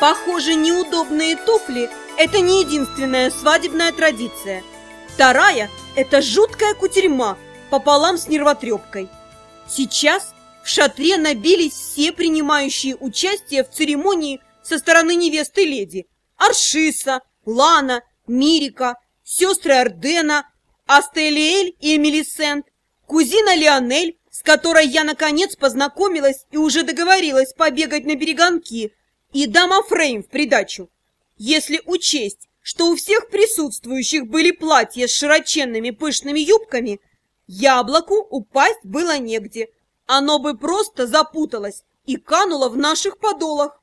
Похоже, неудобные туфли – это не единственная свадебная традиция. Вторая – это жуткая кутерьма пополам с нервотрепкой. Сейчас в шатре набились все принимающие участие в церемонии со стороны невесты леди. Аршиса, Лана, Мирика, сестры Ардена, Астелиэль и Мелисент, кузина Леонель, с которой я, наконец, познакомилась и уже договорилась побегать на береганки, и дама Фрейм в придачу. Если учесть, что у всех присутствующих были платья с широченными пышными юбками, яблоку упасть было негде. Оно бы просто запуталось и кануло в наших подолах.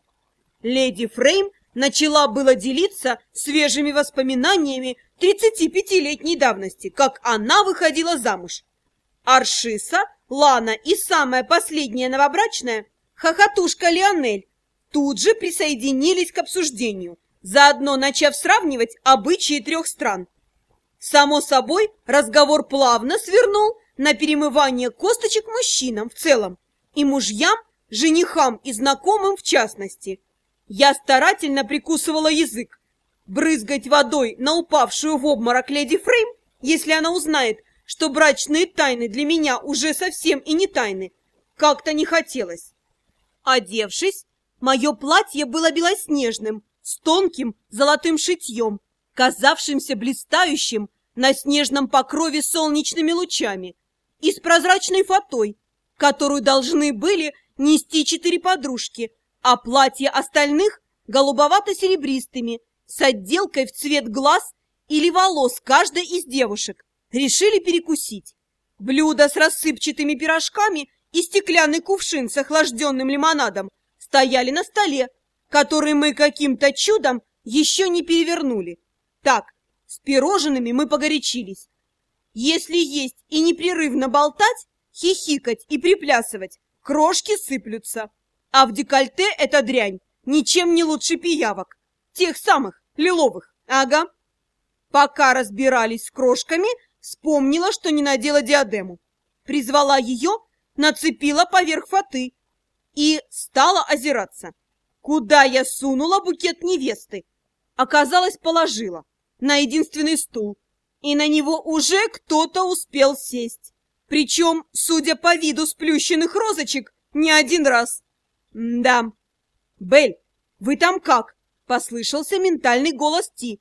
Леди Фрейм начала было делиться свежими воспоминаниями 35-летней давности, как она выходила замуж. Аршиса, Лана и самая последняя новобрачная, хохотушка Леонель, тут же присоединились к обсуждению, заодно начав сравнивать обычаи трех стран. Само собой, разговор плавно свернул на перемывание косточек мужчинам в целом и мужьям, женихам и знакомым в частности. Я старательно прикусывала язык. Брызгать водой на упавшую в обморок леди Фрейм, если она узнает, что брачные тайны для меня уже совсем и не тайны, как-то не хотелось. Одевшись, мое платье было белоснежным, с тонким золотым шитьем, казавшимся блистающим на снежном покрове солнечными лучами, и с прозрачной фатой, которую должны были нести четыре подружки, а платья остальных голубовато-серебристыми, с отделкой в цвет глаз или волос каждой из девушек решили перекусить. Блюдо с рассыпчатыми пирожками и стеклянный кувшин с охлажденным лимонадом стояли на столе, который мы каким-то чудом еще не перевернули. Так, с пирожными мы погорячились. Если есть и непрерывно болтать, хихикать и приплясывать, крошки сыплются. А в декольте эта дрянь ничем не лучше пиявок. Тех самых, лиловых. Ага. Пока разбирались с крошками, Вспомнила, что не надела диадему. Призвала ее, нацепила поверх фаты и стала озираться. Куда я сунула букет невесты? Оказалось, положила на единственный стул, и на него уже кто-то успел сесть. Причем, судя по виду сплющенных розочек, не один раз. М да. «Бель, вы там как?» — послышался ментальный голос Ти.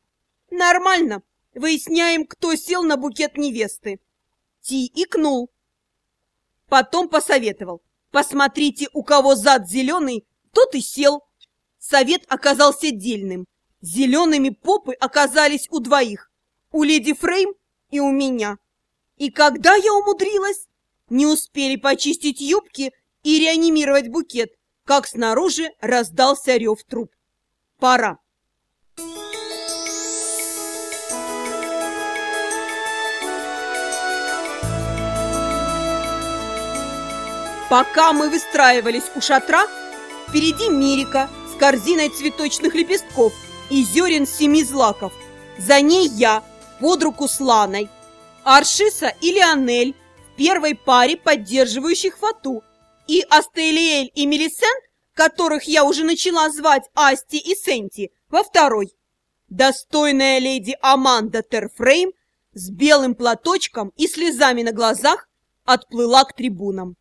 «Нормально», Выясняем, кто сел на букет невесты. Ти икнул. Потом посоветовал. Посмотрите, у кого зад зеленый, тот и сел. Совет оказался дельным. Зелеными попы оказались у двоих. У леди Фрейм и у меня. И когда я умудрилась, не успели почистить юбки и реанимировать букет, как снаружи раздался рев труб. Пора. Пока мы выстраивались у шатра, впереди Мирика с корзиной цветочных лепестков и зерен семи злаков. За ней я, под руку с Ланой. Аршиса и Леонель в первой паре поддерживающих фату. И Астелиэль и Мелисент, которых я уже начала звать Асти и Сенти, во второй. Достойная леди Аманда Терфрейм с белым платочком и слезами на глазах отплыла к трибунам.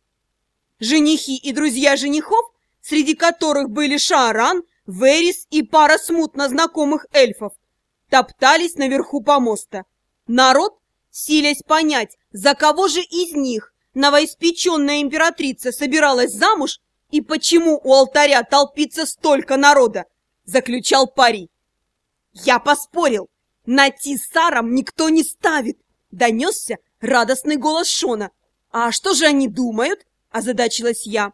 Женихи и друзья женихов, среди которых были Шааран, Верис и пара смутно знакомых эльфов, топтались наверху помоста. Народ, силясь понять, за кого же из них новоиспеченная императрица собиралась замуж и почему у алтаря толпится столько народа, заключал пари. «Я поспорил, на Тисаром никто не ставит!» Донесся радостный голос Шона. «А что же они думают?» Озадачилась я.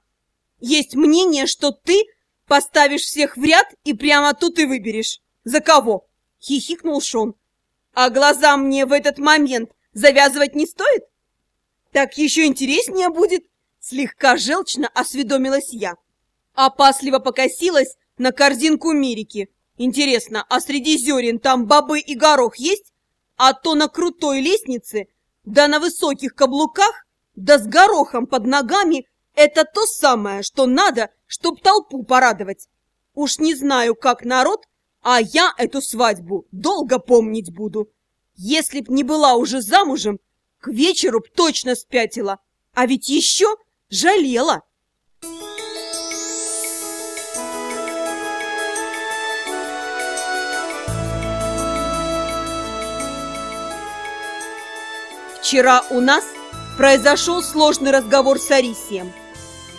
Есть мнение, что ты поставишь всех в ряд и прямо тут и выберешь. За кого? Хихикнул Шон. А глаза мне в этот момент завязывать не стоит? Так еще интереснее будет. Слегка желчно осведомилась я. Опасливо покосилась на корзинку Мирики. Интересно, а среди зерен там бобы и горох есть? А то на крутой лестнице, да на высоких каблуках да с горохом под ногами это то самое, что надо, чтоб толпу порадовать. Уж не знаю, как народ, а я эту свадьбу долго помнить буду. Если б не была уже замужем, к вечеру б точно спятила, а ведь еще жалела. Вчера у нас произошел сложный разговор с Арисием.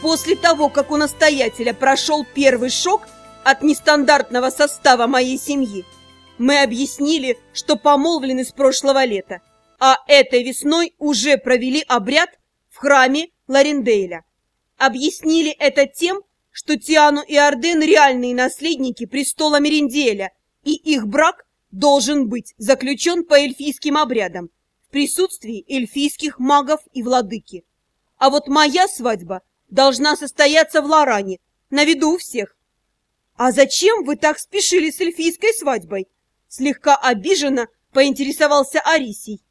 После того, как у настоятеля прошел первый шок от нестандартного состава моей семьи, мы объяснили, что помолвлены с прошлого лета, а этой весной уже провели обряд в храме Ларендейля. Объяснили это тем, что Тиану и Арден реальные наследники престола Меринделя, и их брак должен быть заключен по эльфийским обрядам присутствии эльфийских магов и владыки. А вот моя свадьба должна состояться в Лоране, на виду у всех. «А зачем вы так спешили с эльфийской свадьбой?» Слегка обиженно поинтересовался Арисий.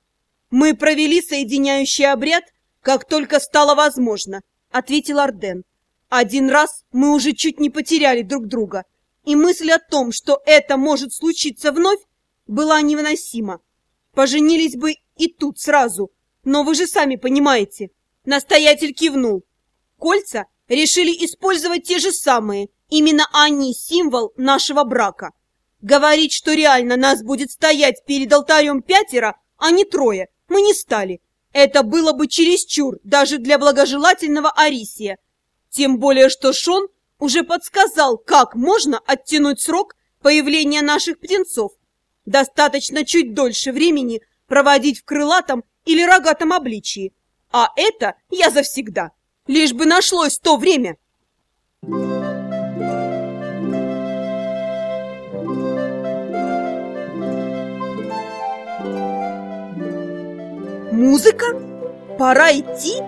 «Мы провели соединяющий обряд, как только стало возможно», — ответил Арден. «Один раз мы уже чуть не потеряли друг друга, и мысль о том, что это может случиться вновь, была невыносима. Поженились бы и тут сразу, но вы же сами понимаете». Настоятель кивнул. Кольца решили использовать те же самые, именно они символ нашего брака. Говорить, что реально нас будет стоять перед алтарем пятеро, а не трое, мы не стали. Это было бы чересчур даже для благожелательного Арисия. Тем более, что Шон уже подсказал, как можно оттянуть срок появления наших птенцов. Достаточно чуть дольше времени проводить в крылатом или рогатом обличии. А это я завсегда. Лишь бы нашлось то время. Музыка? Пора идти?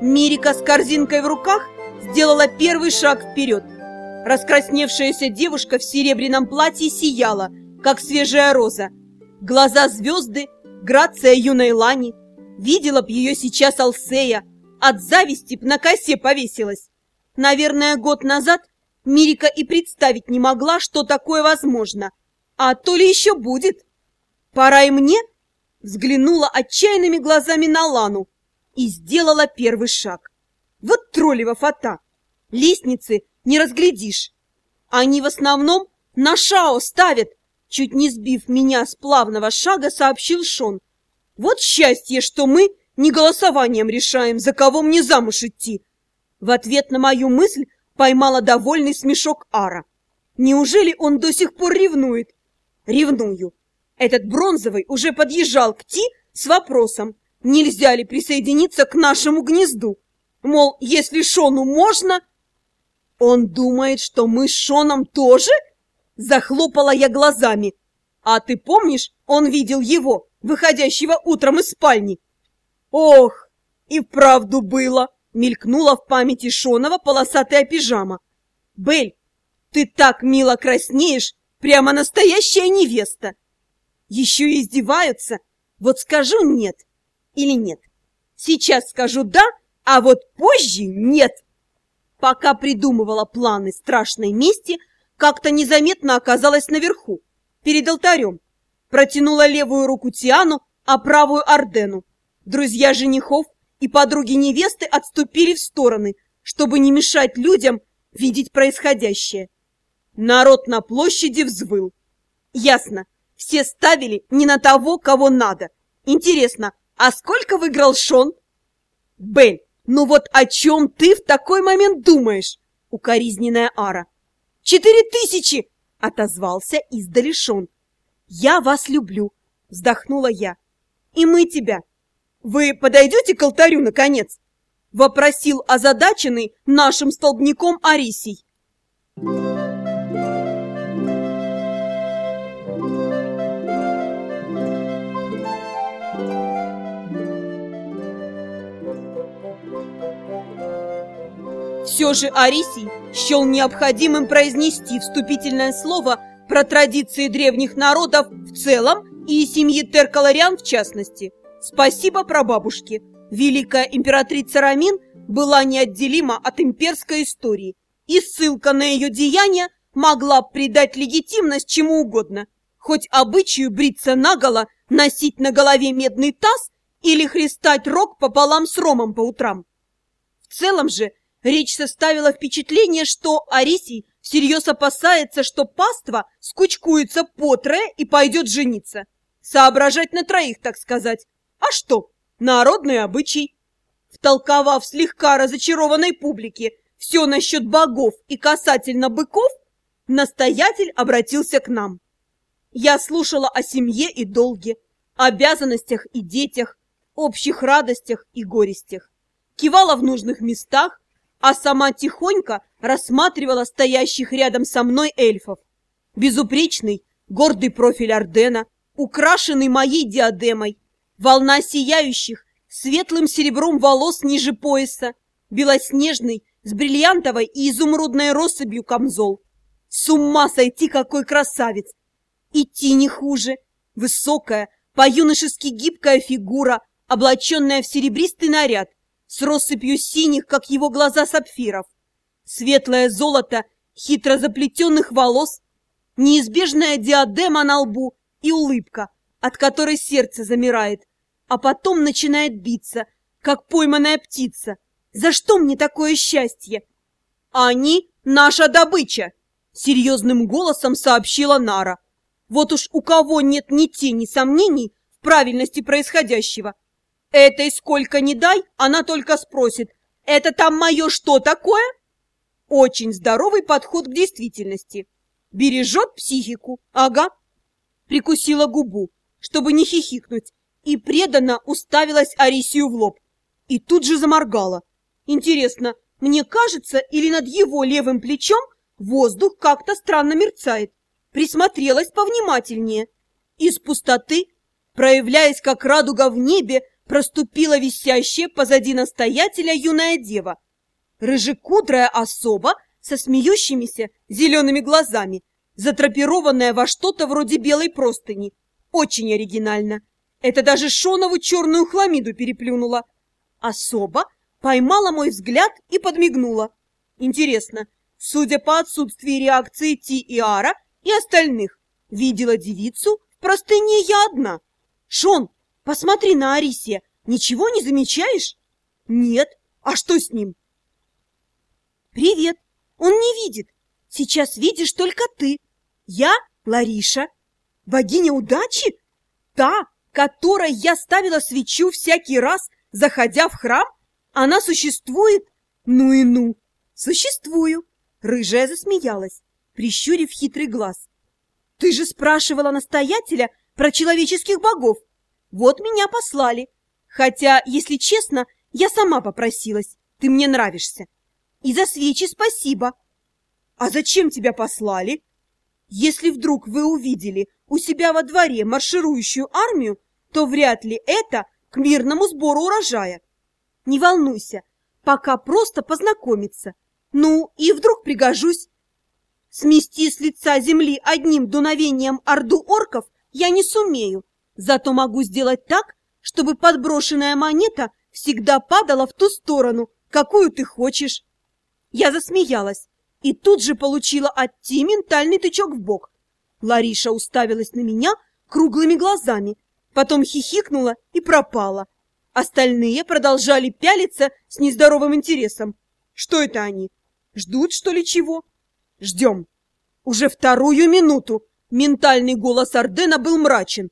Мирика с корзинкой в руках сделала первый шаг вперед. Раскрасневшаяся девушка в серебряном платье сияла, как свежая роза. Глаза звезды, грация юной лани. Видела б ее сейчас Алсея, от зависти б на косе повесилась. Наверное, год назад Мирика и представить не могла, что такое возможно. А то ли еще будет. Пора и мне взглянула отчаянными глазами на Лану и сделала первый шаг. Вот троллева фата! Лестницы не разглядишь. Они в основном на шао ставят, чуть не сбив меня с плавного шага, сообщил Шон. Вот счастье, что мы не голосованием решаем, за кого мне замуж идти. В ответ на мою мысль поймала довольный смешок Ара. Неужели он до сих пор ревнует? Ревную. Этот бронзовый уже подъезжал к Ти с вопросом, нельзя ли присоединиться к нашему гнезду. Мол, если Шону можно... Он думает, что мы с Шоном тоже? Захлопала я глазами. А ты помнишь, он видел его, выходящего утром из спальни? Ох, и вправду было! Мелькнула в памяти Шонова полосатая пижама. Бель, ты так мило краснеешь, прямо настоящая невеста. Еще издеваются? Вот скажу нет или нет. Сейчас скажу да, а вот позже нет. Пока придумывала планы страшной мести, как-то незаметно оказалась наверху, перед алтарем. Протянула левую руку Тиану, а правую Ардену. Друзья женихов и подруги невесты отступили в стороны, чтобы не мешать людям видеть происходящее. Народ на площади взвыл. Ясно, все ставили не на того, кого надо. Интересно, а сколько выиграл Шон? Бель, ну вот о чем ты в такой момент думаешь? Укоризненная Ара. Четыре тысячи! Отозвался издали Шон. Я вас люблю, вздохнула я. И мы тебя. Вы подойдете к алтарю, наконец? Вопросил озадаченный нашим столбняком Арисий. Все же Арисий счел необходимым произнести вступительное слово про традиции древних народов в целом и семьи Теркалариан в частности. Спасибо прабабушке. Великая императрица Рамин была неотделима от имперской истории, и ссылка на ее деяния могла придать легитимность чему угодно, хоть обычаю бриться наголо, носить на голове медный таз или христать рог пополам с ромом по утрам. В целом же речь составила впечатление, что Арисий всерьез опасается, что паства скучкуется потрое и пойдет жениться. Соображать на троих, так сказать. А что? Народный обычай. Втолковав слегка разочарованной публике все насчет богов и касательно быков, настоятель обратился к нам. Я слушала о семье и долге, обязанностях и детях, общих радостях и горестях, кивала в нужных местах, а сама тихонько рассматривала стоящих рядом со мной эльфов. Безупречный, гордый профиль Ордена, украшенный моей диадемой, волна сияющих, светлым серебром волос ниже пояса, белоснежный, с бриллиантовой и изумрудной россыпью камзол. С ума сойти, какой красавец! Идти не хуже. Высокая, по-юношески гибкая фигура, облаченная в серебристый наряд, с россыпью синих, как его глаза сапфиров. Светлое золото хитро заплетенных волос, неизбежная диадема на лбу и улыбка, от которой сердце замирает, а потом начинает биться, как пойманная птица. За что мне такое счастье? Они наша добыча, серьезным голосом сообщила Нара. Вот уж у кого нет ни тени сомнений в правильности происходящего. Этой сколько ни дай, она только спросит, это там мое что такое? Очень здоровый подход к действительности. Бережет психику, ага. Прикусила губу, чтобы не хихикнуть, и преданно уставилась Арисию в лоб. И тут же заморгала. Интересно, мне кажется, или над его левым плечом воздух как-то странно мерцает? Присмотрелась повнимательнее. Из пустоты, проявляясь как радуга в небе, проступила висящая позади настоятеля юная дева. Рыжекудрая особа со смеющимися зелеными глазами, затрапированная во что-то вроде белой простыни. Очень оригинально. Это даже Шонову черную хламиду переплюнула. Особа поймала мой взгляд и подмигнула. Интересно, судя по отсутствии реакции Ти и Ара и остальных, видела девицу в простыне я одна. Шон, посмотри на Арисия, ничего не замечаешь? Нет. А что с ним? Привет. Он не видит. Сейчас видишь только ты. Я Лариша. Богиня удачи? Та, которой я ставила свечу всякий раз, заходя в храм? Она существует? Ну и ну! Существую! Рыжая засмеялась, прищурив хитрый глаз. Ты же спрашивала настоятеля про человеческих богов. Вот меня послали. Хотя, если честно, я сама попросилась. Ты мне нравишься. И за свечи спасибо. А зачем тебя послали? Если вдруг вы увидели у себя во дворе марширующую армию, то вряд ли это к мирному сбору урожая. Не волнуйся, пока просто познакомиться. Ну, и вдруг пригожусь. Смести с лица земли одним дуновением орду орков я не сумею, зато могу сделать так, чтобы подброшенная монета всегда падала в ту сторону, какую ты хочешь. Я засмеялась и тут же получила от Ти ментальный тычок в бок. Лариша уставилась на меня круглыми глазами, потом хихикнула и пропала. Остальные продолжали пялиться с нездоровым интересом. Что это они? Ждут, что ли, чего? Ждем. Уже вторую минуту ментальный голос Ардена был мрачен.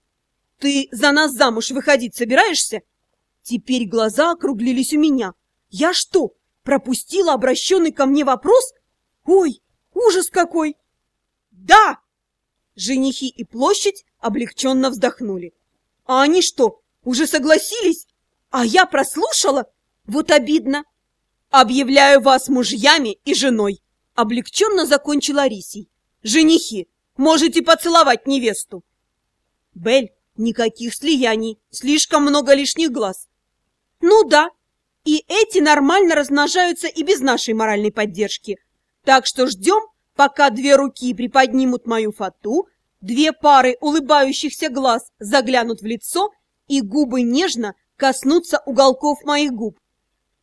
Ты за нас замуж выходить собираешься? Теперь глаза округлились у меня. Я что, пропустила обращенный ко мне вопрос? Ой, ужас какой! Да! Женихи и площадь облегченно вздохнули. А они что, уже согласились? А я прослушала? Вот обидно. Объявляю вас мужьями и женой. Облегченно закончила Рисий. Женихи, можете поцеловать невесту. Бель, никаких слияний, слишком много лишних глаз. Ну да, и эти нормально размножаются и без нашей моральной поддержки. Так что ждем, пока две руки приподнимут мою фату, две пары улыбающихся глаз заглянут в лицо, и губы нежно коснуться уголков моих губ.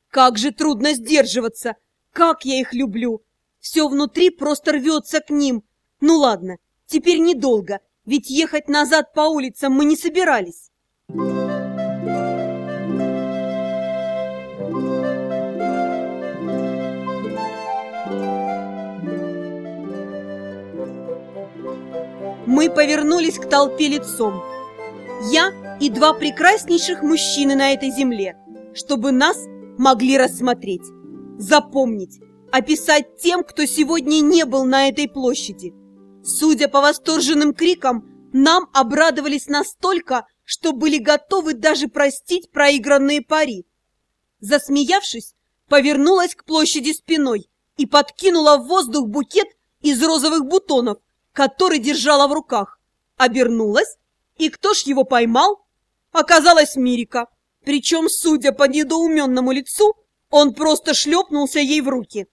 Как же трудно сдерживаться! Как я их люблю! Все внутри просто рвется к ним. Ну ладно, теперь недолго, ведь ехать назад по улицам мы не собирались. Мы повернулись к толпе лицом. Я и два прекраснейших мужчины на этой земле, чтобы нас могли рассмотреть, запомнить, описать тем, кто сегодня не был на этой площади. Судя по восторженным крикам, нам обрадовались настолько, что были готовы даже простить проигранные пари. Засмеявшись, повернулась к площади спиной и подкинула в воздух букет из розовых бутонов, который держала в руках. Обернулась, и кто ж его поймал? Оказалась Мирика. Причем, судя по недоуменному лицу, он просто шлепнулся ей в руки.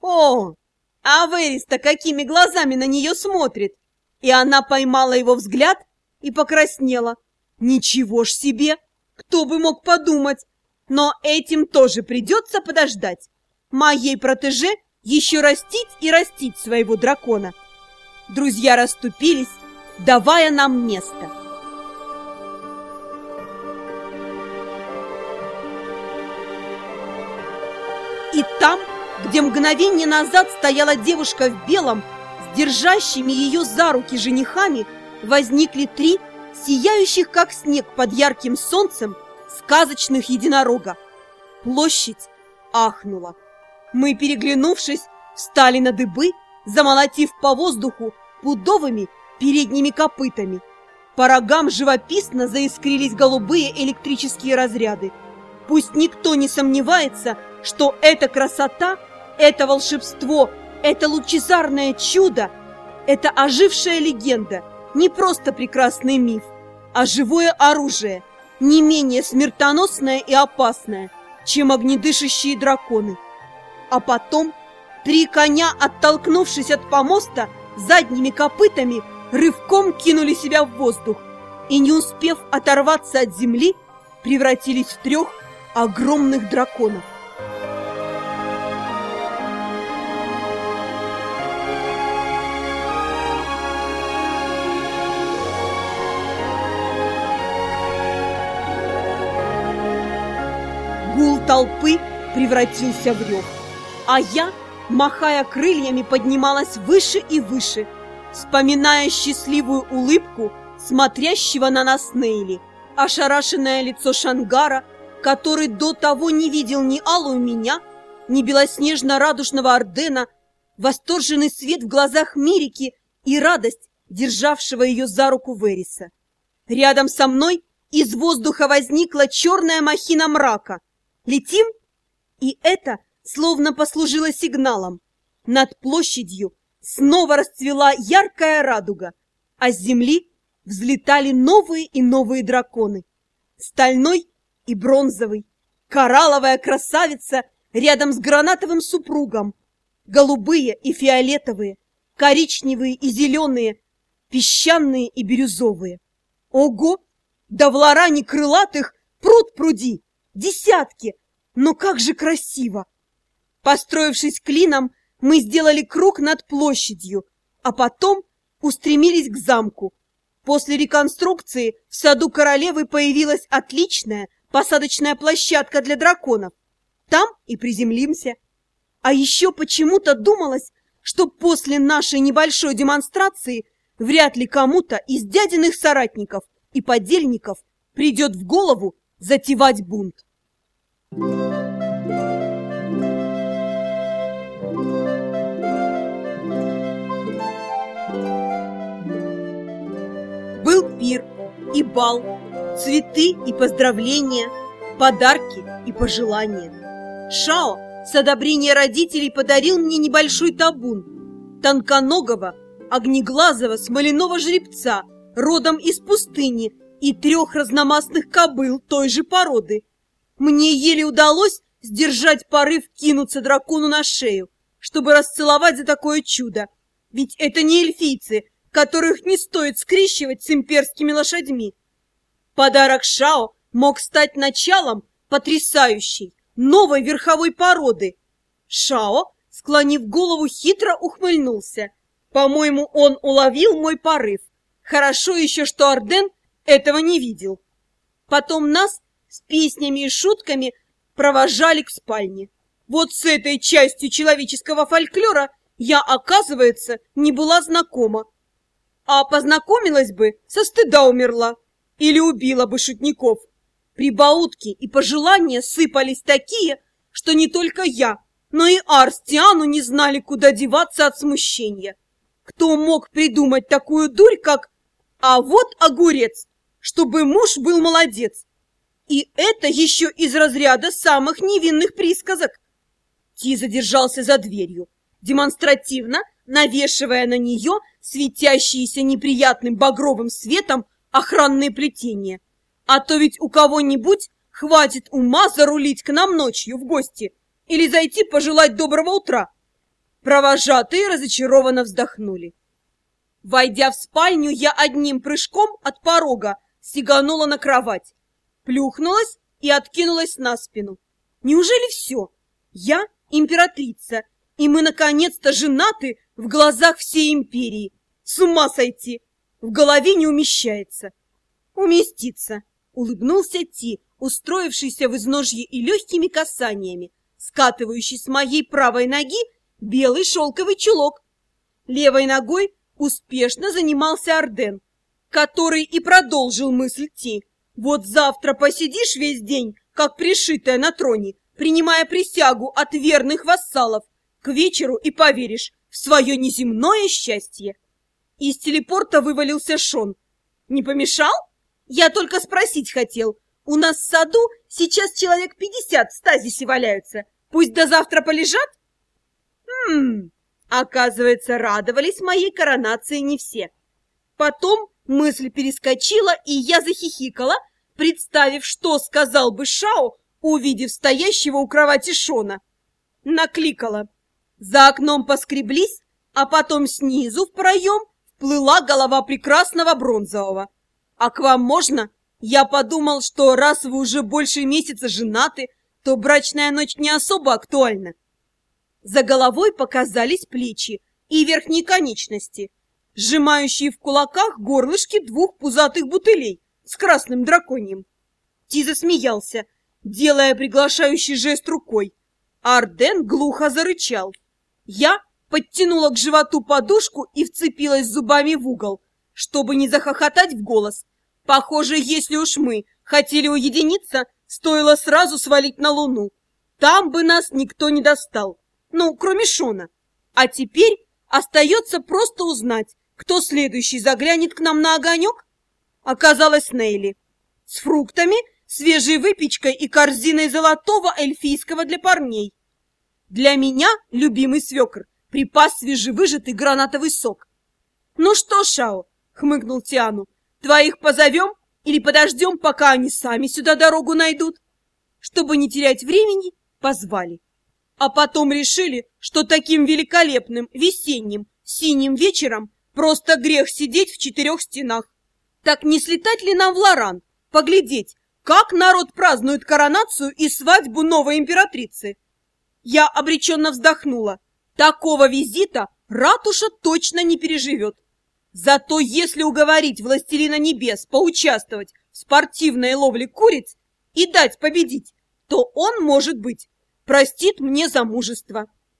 О, а Верис-то какими глазами на нее смотрит! И она поймала его взгляд и покраснела. Ничего ж себе! Кто бы мог подумать! Но этим тоже придется подождать. Моей протеже еще растить и растить своего дракона. Друзья расступились, давая нам место. И там, где мгновение назад стояла девушка в белом, с держащими ее за руки женихами, возникли три сияющих, как снег под ярким солнцем, сказочных единорога. Площадь ахнула. Мы, переглянувшись, встали на дыбы, замолотив по воздуху пудовыми передними копытами. По рогам живописно заискрились голубые электрические разряды. Пусть никто не сомневается, что эта красота, это волшебство, это лучезарное чудо, это ожившая легенда, не просто прекрасный миф, а живое оружие, не менее смертоносное и опасное, чем огнедышащие драконы. А потом три коня, оттолкнувшись от помоста, задними копытами рывком кинули себя в воздух и, не успев оторваться от земли, превратились в трех огромных драконов. Толпы превратился в рев, а я, махая крыльями, поднималась выше и выше, вспоминая счастливую улыбку смотрящего на нас Нейли, ошарашенное лицо Шангара, который до того не видел ни алую меня, ни белоснежно-радужного Ордена, восторженный свет в глазах Мирики и радость, державшего ее за руку Вериса. Рядом со мной из воздуха возникла черная махина мрака — Летим? И это словно послужило сигналом. Над площадью снова расцвела яркая радуга, а с земли взлетали новые и новые драконы. Стальной и бронзовый, коралловая красавица рядом с гранатовым супругом, голубые и фиолетовые, коричневые и зеленые, песчаные и бирюзовые. Ого! Да в лоране крылатых пруд пруди! Десятки! Но как же красиво! Построившись клином, мы сделали круг над площадью, а потом устремились к замку. После реконструкции в саду королевы появилась отличная посадочная площадка для драконов. Там и приземлимся. А еще почему-то думалось, что после нашей небольшой демонстрации вряд ли кому-то из дядиных соратников и подельников придет в голову затевать бунт. Был пир и бал, цветы и поздравления, подарки и пожелания. Шао с одобрения родителей подарил мне небольшой табун, тонконогого, огнеглазого смоляного жеребца, родом из пустыни, и трех разномастных кобыл той же породы. Мне еле удалось сдержать порыв кинуться дракону на шею, чтобы расцеловать за такое чудо. Ведь это не эльфийцы, которых не стоит скрещивать с имперскими лошадьми. Подарок Шао мог стать началом потрясающей, новой верховой породы. Шао склонив голову, хитро ухмыльнулся. По-моему, он уловил мой порыв. Хорошо еще, что Арден этого не видел. Потом нас с песнями и шутками провожали к спальне. Вот с этой частью человеческого фольклора я, оказывается, не была знакома. А познакомилась бы, со стыда умерла. Или убила бы шутников. Прибаутки и пожелания сыпались такие, что не только я, но и Арстиану не знали, куда деваться от смущения. Кто мог придумать такую дурь, как «А вот огурец», чтобы муж был молодец? И это еще из разряда самых невинных присказок. Ти задержался за дверью, демонстративно навешивая на нее светящиеся неприятным багровым светом охранные плетения. А то ведь у кого-нибудь хватит ума зарулить к нам ночью в гости или зайти пожелать доброго утра. Провожатые разочарованно вздохнули. Войдя в спальню, я одним прыжком от порога сиганула на кровать, плюхнулась и откинулась на спину. Неужели все? Я императрица, и мы наконец-то женаты в глазах всей империи. С ума сойти! В голове не умещается. Уместится, улыбнулся Ти, устроившийся в изножье и легкими касаниями, скатывающий с моей правой ноги белый шелковый чулок. Левой ногой успешно занимался Арден, который и продолжил мысль Ти. Вот завтра посидишь весь день, как пришитая на троне, принимая присягу от верных вассалов, к вечеру и поверишь в свое неземное счастье. Из телепорта вывалился Шон. Не помешал? Я только спросить хотел. У нас в саду сейчас человек пятьдесят в стазисе валяются. Пусть до завтра полежат? Хм, оказывается, радовались моей коронации не все. Потом мысль перескочила, и я захихикала, представив, что сказал бы Шао, увидев стоящего у кровати Шона. Накликала. За окном поскреблись, а потом снизу в проем вплыла голова прекрасного бронзового. «А к вам можно?» Я подумал, что раз вы уже больше месяца женаты, то брачная ночь не особо актуальна. За головой показались плечи и верхние конечности, сжимающие в кулаках горлышки двух пузатых бутылей с красным драконьем. Ти засмеялся, делая приглашающий жест рукой. Арден глухо зарычал. Я подтянула к животу подушку и вцепилась зубами в угол, чтобы не захохотать в голос. Похоже, если уж мы хотели уединиться, стоило сразу свалить на Луну. Там бы нас никто не достал, ну, кроме Шона. А теперь остается просто узнать, кто следующий заглянет к нам на огонек. Оказалось Нейли. С фруктами, свежей выпечкой и корзиной золотого эльфийского для парней. Для меня любимый свекр припас свежевыжатый гранатовый сок. «Ну что, Шао?» — хмыкнул Тиану. «Твоих позовем или подождем, пока они сами сюда дорогу найдут?» Чтобы не терять времени, позвали. А потом решили, что таким великолепным весенним синим вечером просто грех сидеть в четырех стенах. Так не слетать ли нам в Лоран, поглядеть, как народ празднует коронацию и свадьбу новой императрицы? Я обреченно вздохнула. Такого визита ратуша точно не переживет. Зато если уговорить Властелина Небес поучаствовать в спортивной ловле куриц и дать победить, то он, может быть, простит мне замужество.